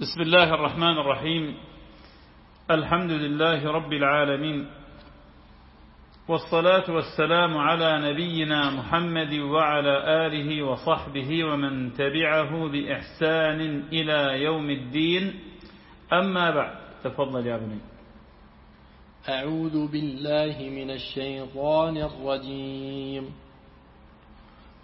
بسم الله الرحمن الرحيم. الحمد لله رب العالمين. والصلاة والسلام على نبينا محمد وعلى آله وصحبه ومن تبعه بإحسان إلى يوم الدين. أما بعد تفضل يا ابني أعوذ بالله من الشيطان الرجيم.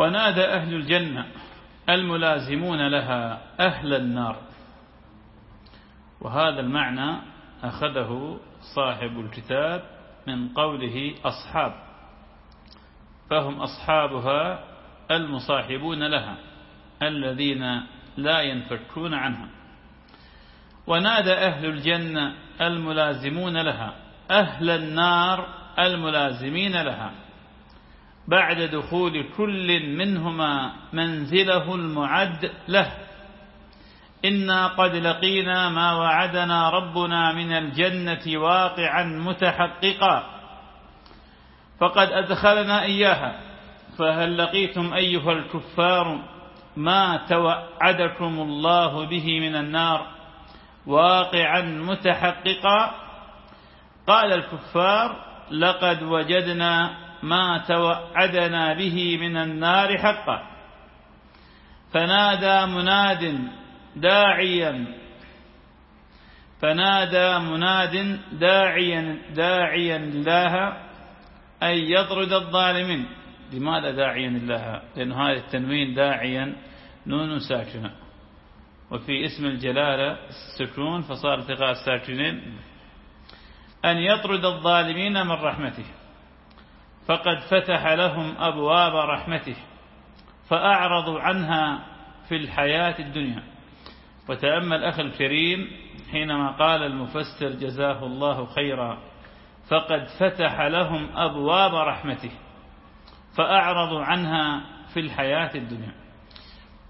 ونادى أهل الجنة الملازمون لها أهل النار. وهذا المعنى أخذه صاحب الكتاب من قوله أصحاب فهم أصحابها المصاحبون لها الذين لا ينفكون عنها. ونادى أهل الجنة الملازمون لها أهل النار الملازمين لها. بعد دخول كل منهما منزله المعد له. إنا قد لقينا ما وعدنا ربنا من الجنة واقعا متحققا. فقد أدخلنا إياها. فهل لقيتم أيها الكفار ما توعدكم الله به من النار واقعا متحققا؟ قال الكفار لقد وجدنا ما توعدنا به من النار حقا. فنادى مناد داعيا. فنادى مناد داعيا داعيا الله أن يطرد الظالمين. لماذا داعيا الله لأن هذا التنوين داعيا نون ساكنة. وفي اسم الجلالة السكون فصار التقاء الساكنين. أن يطرد الظالمين من رحمته. فقد فتح لهم أبواب رحمته فأعرضوا عنها في الحياة الدنيا. وتأمل أخي الكريم حينما قال المفسر جزاه الله خيرا. فقد فتح لهم أبواب رحمته فأعرضوا عنها في الحياة الدنيا.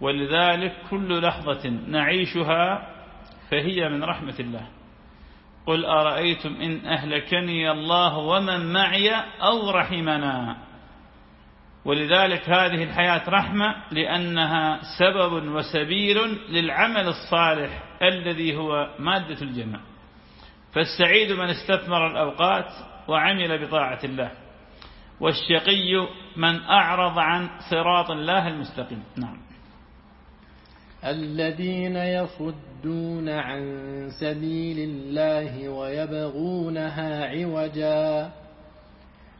ولذلك كل لحظة نعيشها فهي من رحمة الله. قل أرأيتم إن أهلكني الله ومن معي أو رحمنا؟ ولذلك هذه الحياة رحمة لأنها سبب وسبيل للعمل الصالح الذي هو مادة الجنة. فالسعيد من استثمر الأوقات وعمل بطاعة الله والشقي من أعرض عن صراط الله المستقيم. نعم. الذين يصدون عن سبيل الله ويبغونها عوجا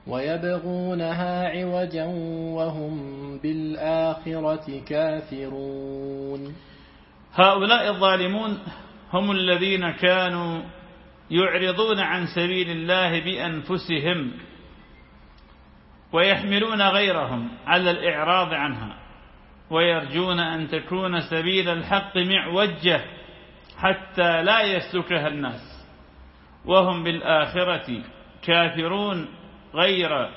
ويبغونها عوجا وهم بالآخرة كافرون. هؤلاء الظالمون هم الذين كانوا يعرضون عن سبيل الله بأنفسهم ويحملون غيرهم على الإعراض عنها. ويرجون أن تكون سبيل الحق معوجة حتى لا يسلكها الناس. وهم بالآخرة كافرون غير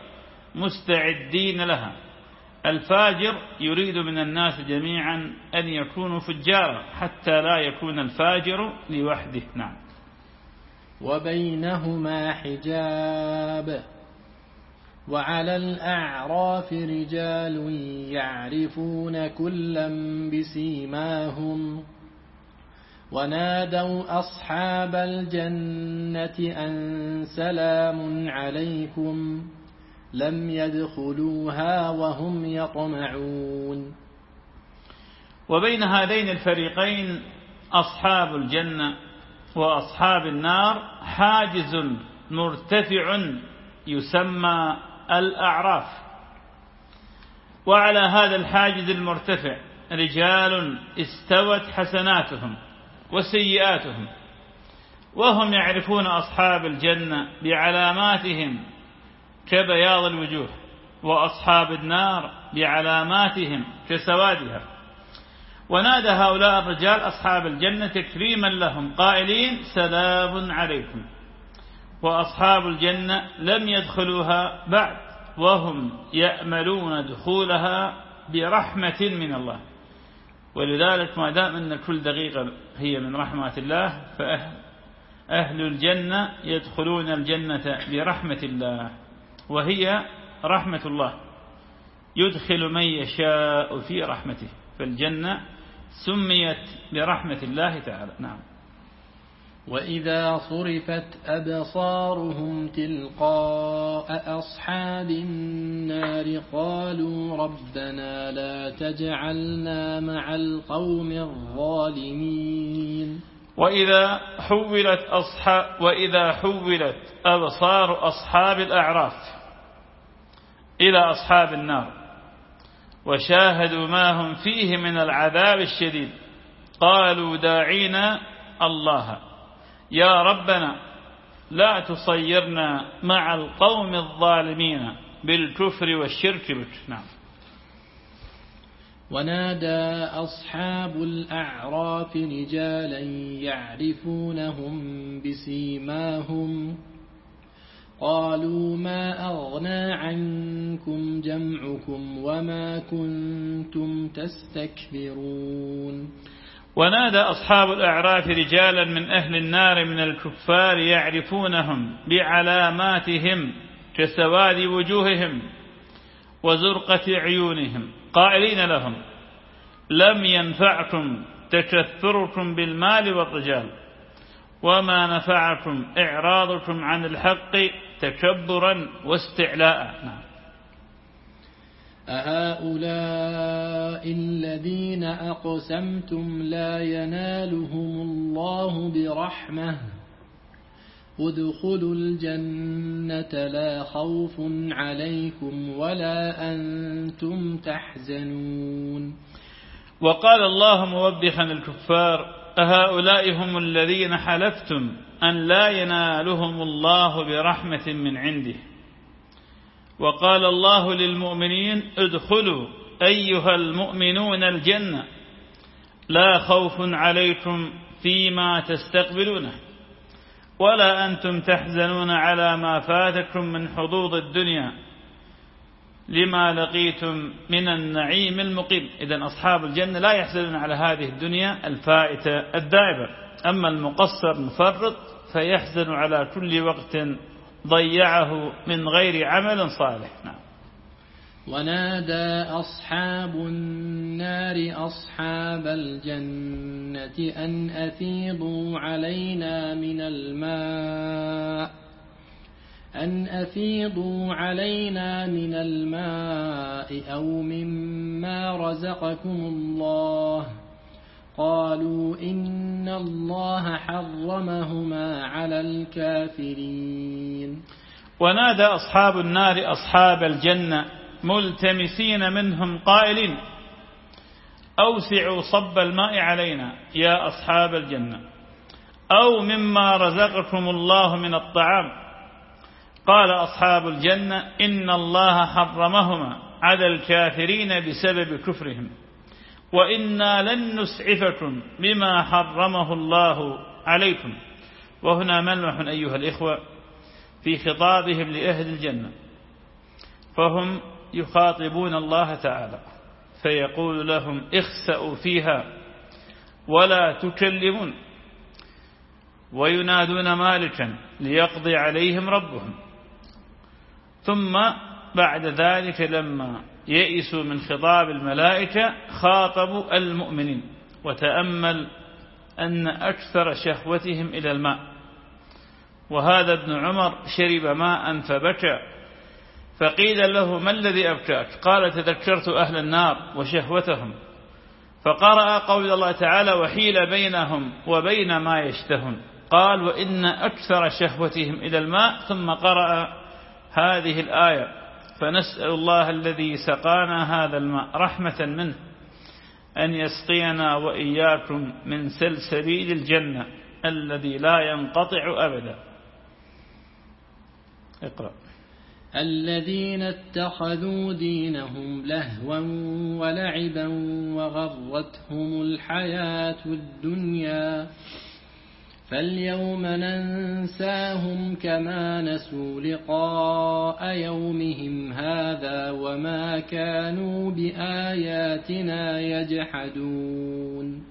مستعدين لها. الفاجر يريد من الناس جميعا أن يكونوا فجارا حتى لا يكون الفاجر لوحده. نعم. وبينهما حجاب. وعلى الأعراف رجال يعرفون كلا بسيماهم ونادوا أصحاب الجنة أن سلام عليكم لم يدخلوها وهم يطمعون. وبين هذين الفريقين أصحاب الجنة وأصحاب النار حاجز مرتفع يسمى الأعراف. وعلى هذا الحاجز المرتفع رجال استوت حسناتهم وسيئاتهم وهم يعرفون أصحاب الجنة بعلاماتهم كبياض الوجوه وأصحاب النار بعلاماتهم كسوادها. ونادى هؤلاء الرجال أصحاب الجنة تكريما لهم قائلين سلام عليكم. وأصحاب الجنة لم يدخلوها بعد وهم يأملون دخولها برحمة من الله. ولذلك ما دام أن كل دقيقة هي من رحمة الله فأهل الجنة يدخلون الجنة برحمة الله وهي رحمة الله. يدخل من يشاء في رحمته فالجنة سميت برحمة الله تعالى. نعم. وإذا صرفت أبصارهم تلقاء أصحاب النار قالوا ربنا لا تجعلنا مع القوم الظالمين وإذا حولت أصحاب وإذا حولت أبصار أصحاب الأعراف إلى أصحاب النار وشاهدوا ما هم فيه من العذاب الشديد قالوا داعينا الله يا ربنا لا تصيرنا مع القوم الظالمين بالكفر والشرك بك. نعم. ونادى أصحاب الأعراف رجالا يعرفونهم بسيماهم. قالوا ما أغنى عنكم جمعكم وما كنتم تستكبرون. ونادى أصحاب الأعراف رجالا من أهل النار من الكفار يعرفونهم بعلاماتهم كسواد وجوههم وزرقة عيونهم قائلين لهم لم ينفعكم تكثركم بالمال والرجال وما نفعكم إعراضكم عن الحق تكبرا واستعلاء. نعم. أهؤلاء الذين أقسمتم لا ينالهم الله برحمة. ادخلوا الجنة لا خوف عليكم ولا أنتم تحزنون. وقال الله موبخا الكفار أهؤلاء هم الذين حلفتم أن لا ينالهم الله برحمة من عنده. وقال الله للمؤمنين ادخلوا أيها المؤمنون الجنة. لا خوف عليكم فيما تستقبلونه ولا أنتم تحزنون على ما فاتكم من حظوظ الدنيا لما لقيتم من النعيم المقيم. إذا أصحاب الجنة لا يحزنون على هذه الدنيا الفائتة الدائبة. أما المقصر المفرط فيحزن على كل وقت ضيعه من غير عمل صالح. نعم. ونادى أصحاب النار أصحاب الجنة أن أفيضوا علينا من الماء أن أفيضوا علينا من الماء أو مما رزقكم الله. قالوا إن الله حرمهما على الكافرين. ونادى أصحاب النار أصحاب الجنة ملتمسين منهم قائلين أوسعوا صب الماء علينا يا أصحاب الجنة أو مما رزقكم الله من الطعام. قال أصحاب الجنة إن الله حرمهما على الكافرين بسبب كفرهم. وإنا لن نسعفكم بما حرمه الله عليكم. وهنا ملمح أيها الإخوة في خطابهم لأهل الجنة. فهم يخاطبون الله تعالى فيقول لهم اخسأوا فيها ولا تكلمون. وينادون مالكا ليقضي عليهم ربهم. ثم بعد ذلك لما يئسوا من خطاب الملائكة خاطبوا المؤمنين وتأمل أن أكثر شهوتهم إلى الماء. وهذا ابن عمر شرب ماء فبكى فقيل له ما الذي أبكاك؟ قال تذكرت أهل النار وشهوتهم. فقرأ قول الله تعالى وحيل بينهم وبين ما يشتهون. قال وإن أكثر شهوتهم إلى الماء. ثم قرأ هذه الآية فنسأل الله الذي سقانا هذا الماء رحمة منه أن يسقينا وإياكم من سلسبيل الجنة الذي لا ينقطع أبدا. اقرأ. الذين اتخذوا دينهم لهوا ولعبا وغرتهم الحياة الدنيا فاليوم ننساهم كما نسوا لقاء يومهم هذا وما كانوا بآياتنا يجحدون.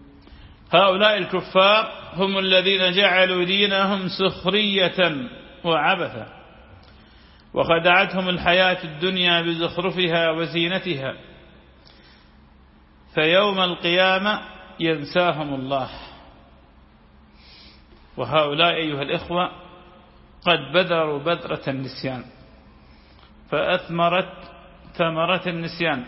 هؤلاء الكفار هم الذين جعلوا دينهم سخرية وعبثا وخدعتهم الحياة الدنيا بزخرفها وزينتها فيوم القيامة ينساهم الله. وهؤلاء أيها الإخوة قد بذروا بذرة النسيان فأثمرت ثمرة النسيان.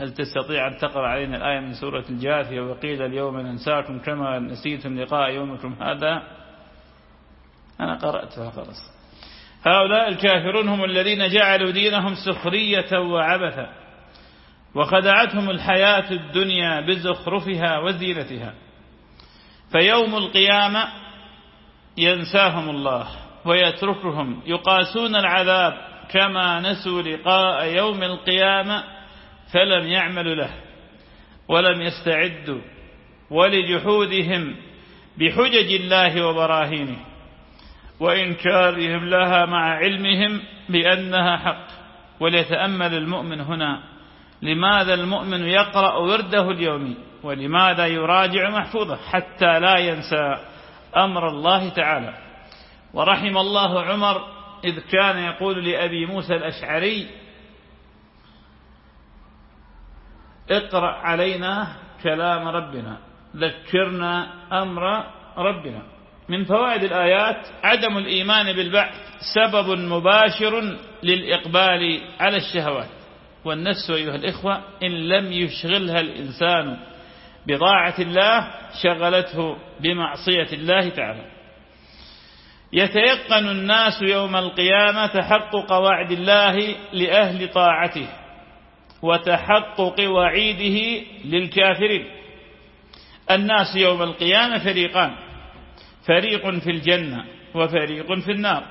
هل تستطيع أن تقرأ علينا الآية من سورة الجاثية؟ وقيل اليوم ننساكم كما نسيتم لقاء يومكم هذا. أنا قرأتها خلاص. هؤلاء الكافرون هم الذين جعلوا دينهم سخرية وعبثا وخدعتهم الحياة الدنيا بزخرفها وزينتها. فيوم القيامة ينساهم الله ويتركهم يقاسون العذاب كما نسوا لقاء يوم القيامة فلم يعملوا له ولم يستعدوا ولجحودهم بحجج الله وبراهينه وإنكارهم لها مع علمهم بأنها حق وليتأمل المؤمن هنا لماذا المؤمن يقرأ ورده اليومي ولماذا يراجع محفوظه حتى لا ينسى أمر الله تعالى. ورحم الله عمر إذ كان يقول لأبي موسى الأشعري اقرأ علينا كلام ربنا ذكرنا أمر ربنا. من فوائد الآيات عدم الإيمان بالبعث سبب مباشر للإقبال على الشهوات. والنفس أيها الإخوة إن لم يشغلها الإنسان بضاعة الله شغلته بمعصية الله تعالى. يتيقن الناس يوم القيامة تحقق وعد الله لأهل طاعته وتحقق وعيده للكافرين. الناس يوم القيامة فريقان فريق في الجنة وفريق في النار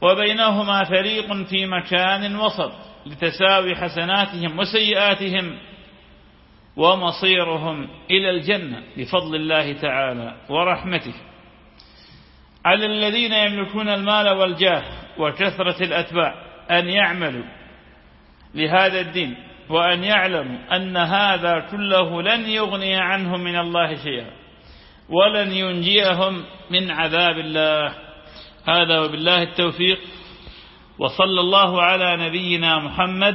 وبينهما فريق في مكان وسط لتساوي حسناتهم وسيئاتهم. ومصيرهم إلى الجنة بفضل الله تعالى ورحمته. على الذين يملكون المال والجاه وكثرة الأتباع أن يعملوا لهذا الدين وأن يعلموا أن هذا كله لن يغني عنهم من الله شيئا ولن ينجيهم من عذاب الله. هذا وبالله التوفيق. وصلى الله على نبينا محمد